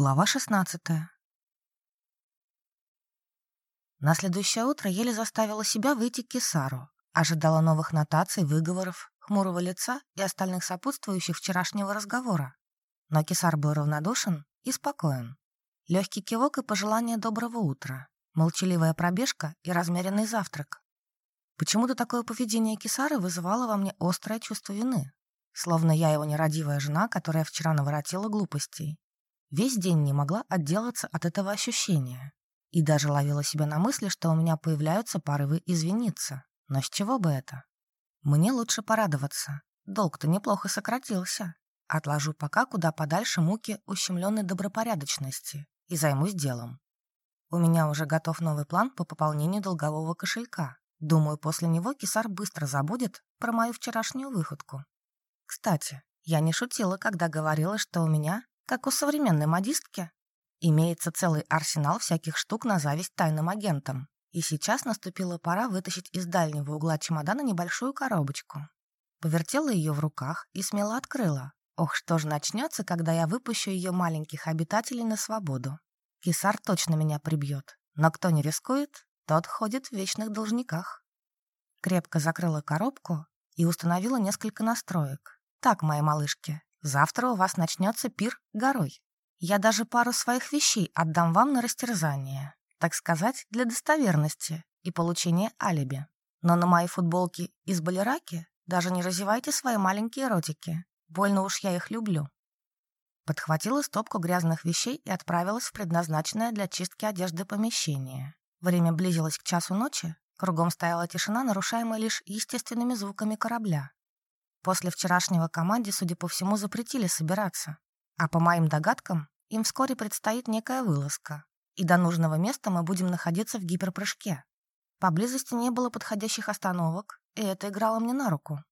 Глава 16 На следующее утро еле заставила себя выйти к Кесару. Ожидала новых нотаций, выговоров, хмурого лица и остальных сопутствующих вчерашнего разговора. Но Кесар был равнодушен и спокоен. Легкий кивок и пожелание доброго утра, молчаливая пробежка и размеренный завтрак. Почему-то такое поведение Кесары вызывало во мне острое чувство вины, словно я его нерадивая жена, которая вчера наворотила глупостей. Весь день не могла отделаться от этого ощущения и даже ловила себя на мысли, что у меня появляются порывы извиниться. Но с чего бы это? Мне лучше порадоваться. Долг-то неплохо сократился. Отложу пока куда подальше муки ущемленной добропорядочности и займусь делом. У меня уже готов новый план по пополнению долгового кошелька. Думаю, после него Кисар быстро забудет про мою вчерашнюю выходку. Кстати, я не шутила, когда говорила, что у меня, как у современной модистки, имеется целый арсенал всяких штук на зависть тайным агентам. И сейчас наступила пора вытащить из дальнего угла чемодана небольшую коробочку. Повертела ее в руках и смело открыла. Ох, что же начнется, когда я выпущу ее маленьких обитателей на свободу. Кисар точно меня прибьет. Но кто не рискует, тот ходит в вечных должниках. Крепко закрыла коробку и установила несколько настроек. «Так, мои малышки, завтра у вас начнется пир горой. Я даже пару своих вещей отдам вам на растерзание, так сказать, для достоверности и получения алиби. Но на мои футболки из балераки даже не разевайте свои маленькие ротики. Больно уж я их люблю». Подхватила стопку грязных вещей и отправилась в предназначенное для чистки одежды помещение. Время близилось к часу ночи, кругом стояла тишина, нарушаемая лишь естественными звуками корабля. После вчерашнего команде, судя по всему, запретили собираться. А по моим догадкам, им вскоре предстоит некая вылазка. И до нужного места мы будем находиться в гиперпрыжке. Поблизости не было подходящих остановок, и это играло мне на руку.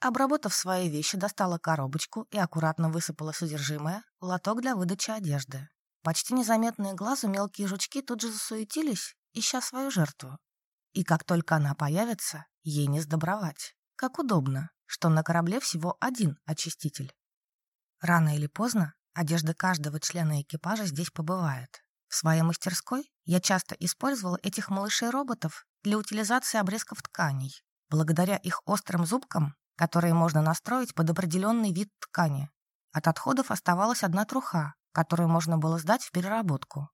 Обработав свои вещи, достала коробочку и аккуратно высыпала содержимое в лоток для выдачи одежды. Почти незаметные глазу мелкие жучки тут же засуетились, ища свою жертву. И как только она появится, ей не сдобровать. Как удобно что на корабле всего один очиститель. Рано или поздно одежда каждого члена экипажа здесь побывает. В своей мастерской я часто использовала этих малышей-роботов для утилизации обрезков тканей, благодаря их острым зубкам, которые можно настроить под определенный вид ткани. От отходов оставалась одна труха, которую можно было сдать в переработку.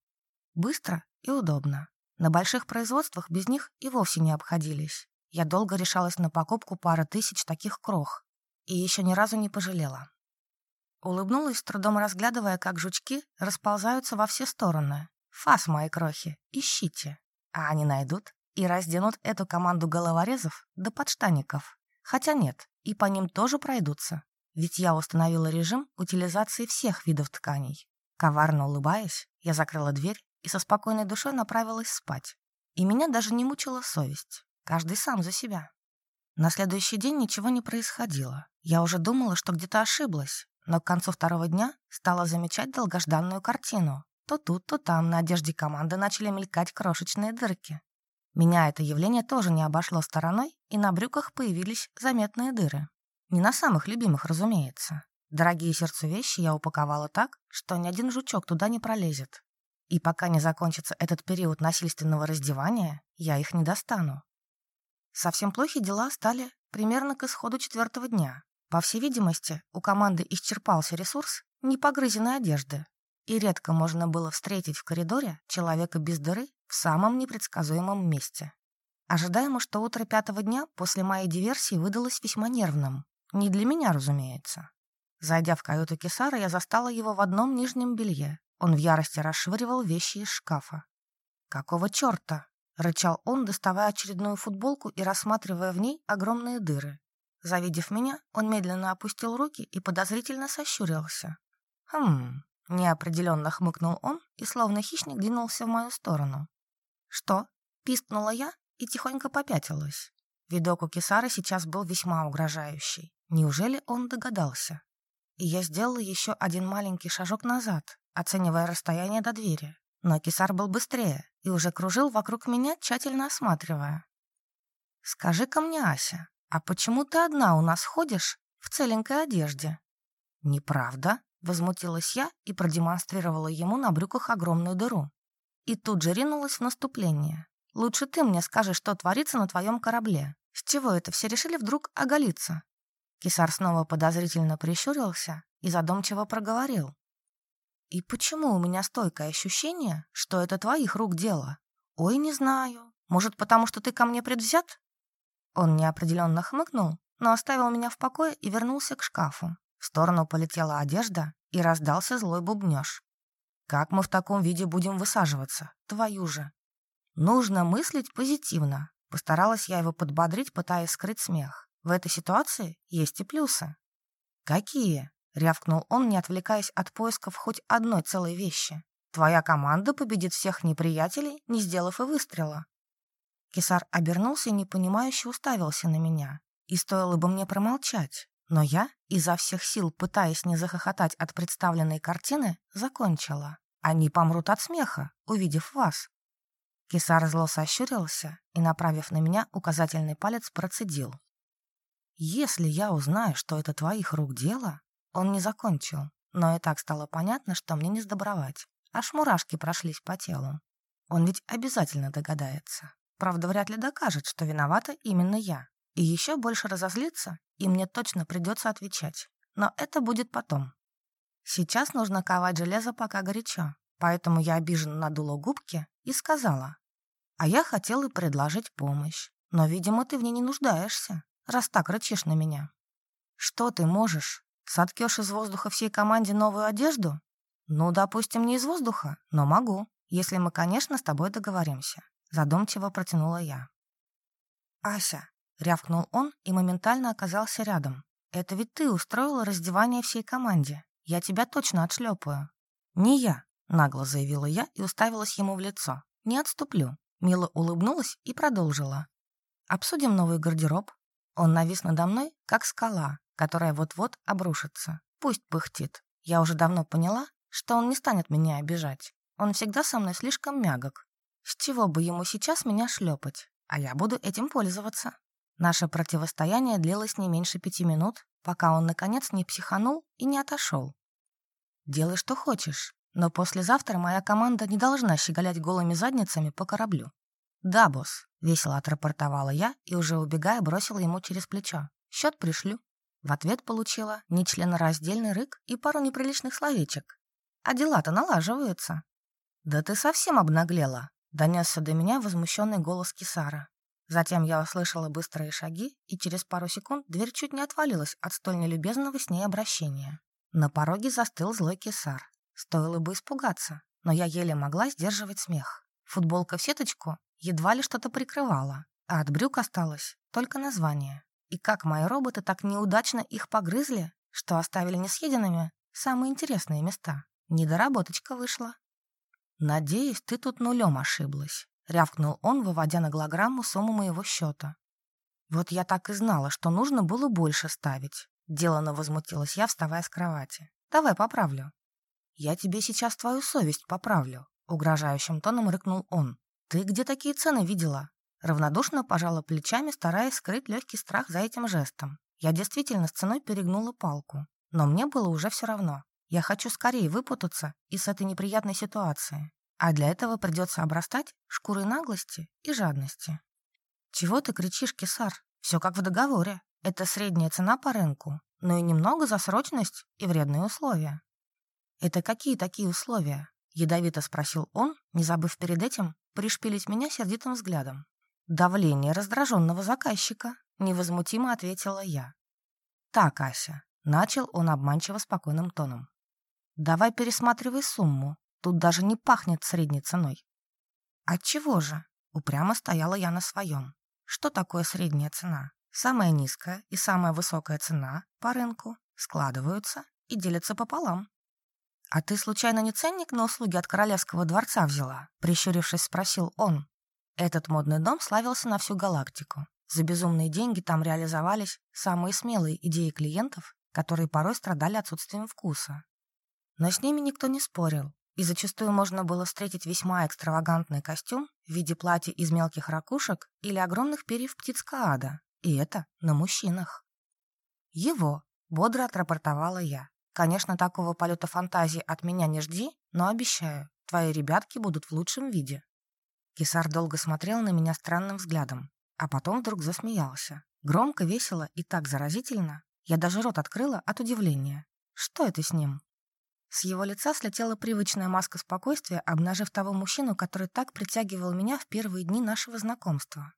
Быстро и удобно. На больших производствах без них и вовсе не обходились. Я долго решалась на покупку пары тысяч таких крох и еще ни разу не пожалела. Улыбнулась, трудом разглядывая, как жучки расползаются во все стороны. «Фас, мои крохи, ищите!» А они найдут и разденут эту команду головорезов до подштаников. Хотя нет, и по ним тоже пройдутся. Ведь я установила режим утилизации всех видов тканей. Коварно улыбаясь, я закрыла дверь и со спокойной душой направилась спать. И меня даже не мучила совесть. Каждый сам за себя. На следующий день ничего не происходило. Я уже думала, что где-то ошиблась, но к концу второго дня стала замечать долгожданную картину. То тут, то там на одежде команды начали мелькать крошечные дырки. Меня это явление тоже не обошло стороной, и на брюках появились заметные дыры. Не на самых любимых, разумеется. Дорогие сердцу вещи я упаковала так, что ни один жучок туда не пролезет. И пока не закончится этот период насильственного раздевания, я их не достану. Совсем плохи дела стали примерно к исходу четвертого дня. По всей видимости, у команды исчерпался ресурс непогрызенной одежды, и редко можно было встретить в коридоре человека без дыры в самом непредсказуемом месте. Ожидаемо, что утро пятого дня после моей диверсии выдалось весьма нервным. Не для меня, разумеется. Зайдя в каюту Кесара, я застала его в одном нижнем белье. Он в ярости расшвыривал вещи из шкафа. «Какого черта?» Рычал он, доставая очередную футболку и рассматривая в ней огромные дыры. Завидев меня, он медленно опустил руки и подозрительно сощурился. «Хм...» — неопределенно хмыкнул он и словно хищник двинулся в мою сторону. «Что?» — пискнула я и тихонько попятилась. Видок у Кисара сейчас был весьма угрожающий. Неужели он догадался? И я сделала еще один маленький шажок назад, оценивая расстояние до двери. Но Кисар был быстрее и уже кружил вокруг меня, тщательно осматривая. «Скажи-ка мне, Ася, а почему ты одна у нас ходишь в целенькой одежде?» «Неправда», Возмутилась я и продемонстрировала ему на брюках огромную дыру. И тут же ринулась в наступление. «Лучше ты мне скажи, что творится на твоем корабле. С чего это все решили вдруг оголиться?» Кисар снова подозрительно прищурился и задумчиво проговорил. «И почему у меня стойкое ощущение, что это твоих рук дело? Ой, не знаю. Может, потому что ты ко мне предвзят?» Он неопределенно хмыкнул, но оставил меня в покое и вернулся к шкафу. В сторону полетела одежда, и раздался злой бубнёж. «Как мы в таком виде будем высаживаться? Твою же!» «Нужно мыслить позитивно», — постаралась я его подбодрить, пытаясь скрыть смех. «В этой ситуации есть и плюсы». «Какие?» — рявкнул он, не отвлекаясь от поисков хоть одной целой вещи. «Твоя команда победит всех неприятелей, не сделав и выстрела». Кисар обернулся и непонимающе уставился на меня. И стоило бы мне промолчать. Но я, изо всех сил пытаясь не захохотать от представленной картины, закончила. Они помрут от смеха, увидев вас. Кисар зло сощурился и, направив на меня, указательный палец процедил. «Если я узнаю, что это твоих рук дело...» Он не закончил, но и так стало понятно, что мне не сдобровать. Аж мурашки прошлись по телу. Он ведь обязательно догадается. Правда, вряд ли докажет, что виновата именно я. И еще больше разозлится, и мне точно придется отвечать. Но это будет потом. Сейчас нужно ковать железо, пока горячо. Поэтому я обиженно надула губки и сказала. А я хотела предложить помощь. Но, видимо, ты в ней не нуждаешься, раз так рычишь на меня. Что ты можешь? Соткешь из воздуха всей команде новую одежду? Ну, допустим, не из воздуха, но могу, если мы, конечно, с тобой договоримся. Задумчиво протянула я. Ася, Рявкнул он и моментально оказался рядом. «Это ведь ты устроила раздевание всей команде. Я тебя точно отшлепаю». «Не я», — нагло заявила я и уставилась ему в лицо. «Не отступлю». Мила улыбнулась и продолжила. «Обсудим новый гардероб». Он навис надо мной, как скала, которая вот-вот обрушится. Пусть пыхтит. Я уже давно поняла, что он не станет меня обижать. Он всегда со мной слишком мягок. С чего бы ему сейчас меня шлепать? А я буду этим пользоваться. Наше противостояние длилось не меньше пяти минут, пока он, наконец, не психанул и не отошел. «Делай, что хочешь, но послезавтра моя команда не должна щеголять голыми задницами по кораблю». «Да, босс», — весело отрапортовала я и, уже убегая, бросила ему через плечо. «Счет пришлю». В ответ получила нечленораздельный рык и пару неприличных словечек. «А дела-то налаживаются». «Да ты совсем обнаглела», — донесся до меня возмущенный голос Кисара. Затем я услышала быстрые шаги, и через пару секунд дверь чуть не отвалилась от столь нелюбезного с ней обращения. На пороге застыл злой кесар. Стоило бы испугаться, но я еле могла сдерживать смех. Футболка в сеточку едва ли что-то прикрывала, а от брюк осталось только название. И как мои роботы так неудачно их погрызли, что оставили несъеденными самые интересные места. Недоработочка вышла. Надеюсь, ты тут нулем ошиблась. — рявкнул он, выводя на голограмму сумму моего счета. «Вот я так и знала, что нужно было больше ставить». Делано возмутилась я, вставая с кровати. «Давай поправлю». «Я тебе сейчас твою совесть поправлю», — угрожающим тоном рыкнул он. «Ты где такие цены видела?» Равнодушно пожала плечами, стараясь скрыть легкий страх за этим жестом. Я действительно с ценой перегнула палку. Но мне было уже все равно. Я хочу скорее выпутаться из этой неприятной ситуации. А для этого придется обрастать шкурой наглости и жадности. Чего ты кричишь, Кесар? Все как в договоре. Это средняя цена по рынку, но и немного за срочность и вредные условия. Это какие такие условия? Ядовито спросил он, не забыв перед этим пришпилить меня сердитым взглядом. Давление раздраженного заказчика, невозмутимо ответила я. Так, Ася, начал он обманчиво спокойным тоном. Давай пересматривай сумму, Тут даже не пахнет средней ценой. Отчего же? Упрямо стояла я на своем. Что такое средняя цена? Самая низкая и самая высокая цена по рынку складываются и делятся пополам. «А ты случайно не ценник на услуги от королевского дворца взяла?» Прищурившись, спросил он. Этот модный дом славился на всю галактику. За безумные деньги там реализовались самые смелые идеи клиентов, которые порой страдали отсутствием вкуса. Но с ними никто не спорил, и зачастую можно было встретить весьма экстравагантный костюм в виде платья из мелких ракушек или огромных перьев птиц Каада, и это на мужчинах. Его бодро отрапортовала я. Конечно, такого полета фантазии от меня не жди, но обещаю, твои ребятки будут в лучшем виде». Кисар долго смотрел на меня странным взглядом, а потом вдруг засмеялся. Громко, весело и так заразительно. Я даже рот открыла от удивления. Что это с ним? С его лица слетела привычная маска спокойствия, обнажив того мужчину, который так притягивал меня в первые дни нашего знакомства.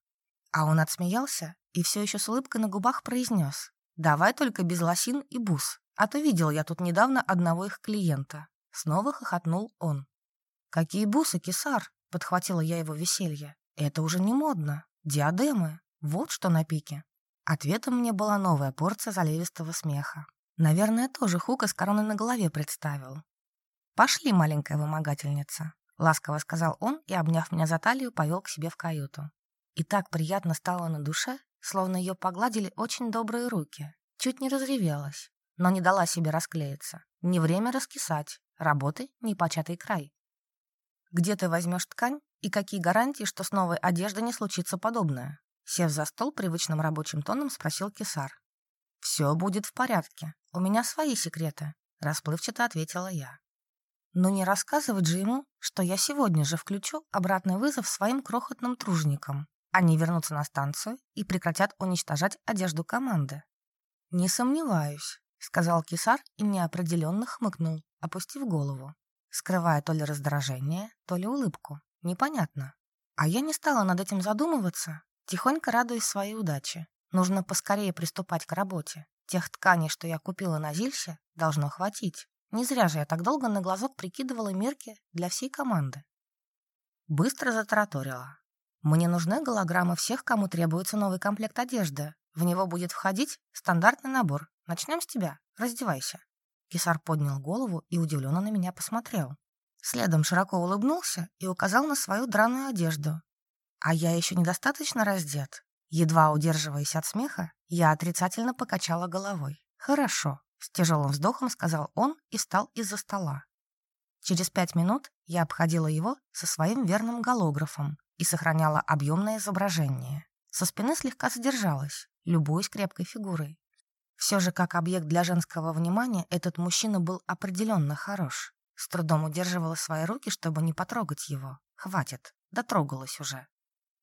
А он отсмеялся и все еще с улыбкой на губах произнес. «Давай только без лосин и бус, а то видел я тут недавно одного их клиента». Снова хохотнул он. «Какие бусы, кисар?» — подхватила я его веселье. «Это уже не модно. Диадемы. Вот что на пике». Ответом мне была новая порция заливистого смеха. Наверное, тоже Хука с короной на голове представил. «Пошли, маленькая вымогательница», — ласково сказал он и, обняв меня за талию, повел к себе в каюту. И так приятно стало на душе, словно ее погладили очень добрые руки. Чуть не разревелась, но не дала себе расклеиться. Не время раскисать, работы — непочатый край. «Где ты возьмешь ткань и какие гарантии, что с новой одеждой не случится подобное?» Сев за стол, привычным рабочим тоном спросил Кисар. «Все будет в порядке. У меня свои секреты», — расплывчато ответила я. Но не рассказывать же ему, что я сегодня же включу обратный вызов своим крохотным тружникам. Они вернутся на станцию и прекратят уничтожать одежду команды. «Не сомневаюсь», — сказал Кисар и неопределенно хмыкнул, опустив голову, скрывая то ли раздражение, то ли улыбку. Непонятно. А я не стала над этим задумываться, тихонько радуясь своей удаче. Нужно поскорее приступать к работе. Тех тканей, что я купила на Зильсе, должно хватить. Не зря же я так долго на глазок прикидывала мерки для всей команды. Быстро затараторила. Мне нужны голограммы всех, кому требуется новый комплект одежды. В него будет входить стандартный набор. Начнем с тебя. Раздевайся. Кисар поднял голову и удивленно на меня посмотрел. Следом широко улыбнулся и указал на свою драную одежду. А я еще недостаточно раздет. Едва удерживаясь от смеха, я отрицательно покачала головой. «Хорошо», — с тяжелым вздохом сказал он и встал из-за стола. Через пять минут я обходила его со своим верным голографом и сохраняла объемное изображение. Со спины слегка задержалась, любуясь крепкой фигурой. Все же, как объект для женского внимания, этот мужчина был определенно хорош. С трудом удерживала свои руки, чтобы не потрогать его. Хватит, дотрогалась уже.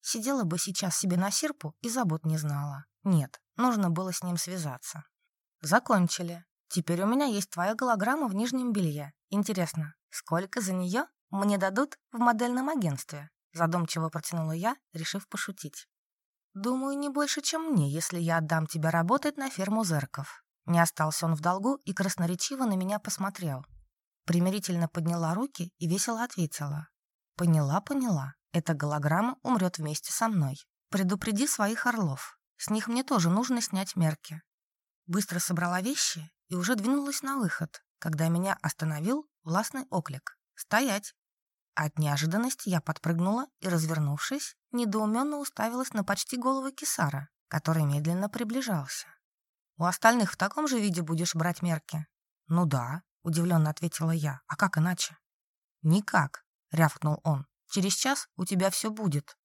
Сидела бы сейчас себе на серпу и забот не знала. Нет, нужно было с ним связаться. Закончили. Теперь у меня есть твоя голограмма в нижнем белье. Интересно, сколько за нее мне дадут в модельном агентстве? Задумчиво протянула я, решив пошутить. Думаю, не больше, чем мне, если я отдам тебя работать на ферму Зерков. Не остался он в долгу и красноречиво на меня посмотрел. Примирительно подняла руки и весело ответила. Поняла, поняла. Эта голограмма умрет вместе со мной. Предупреди своих орлов. С них мне тоже нужно снять мерки. Быстро собрала вещи и уже двинулась на выход, когда меня остановил властный оклик. «Стоять!» От неожиданности я подпрыгнула и, развернувшись, недоуменно уставилась на почти голову кисара, который медленно приближался. «У остальных в таком же виде будешь брать мерки?» «Ну да», — удивленно ответила я. «А как иначе?» «Никак», — рявкнул он. Через час у тебя все будет».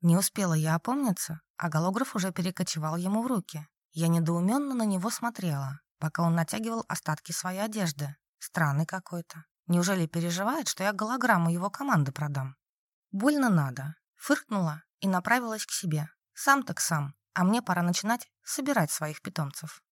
Не успела я опомниться, а голограф уже перекочевал ему в руки. Я недоуменно на него смотрела, пока он натягивал остатки своей одежды. Странный какой-то. Неужели переживает, что я голограмму его команды продам? Больно надо. Фыркнула и направилась к себе. Сам так сам, а мне пора начинать собирать своих питомцев.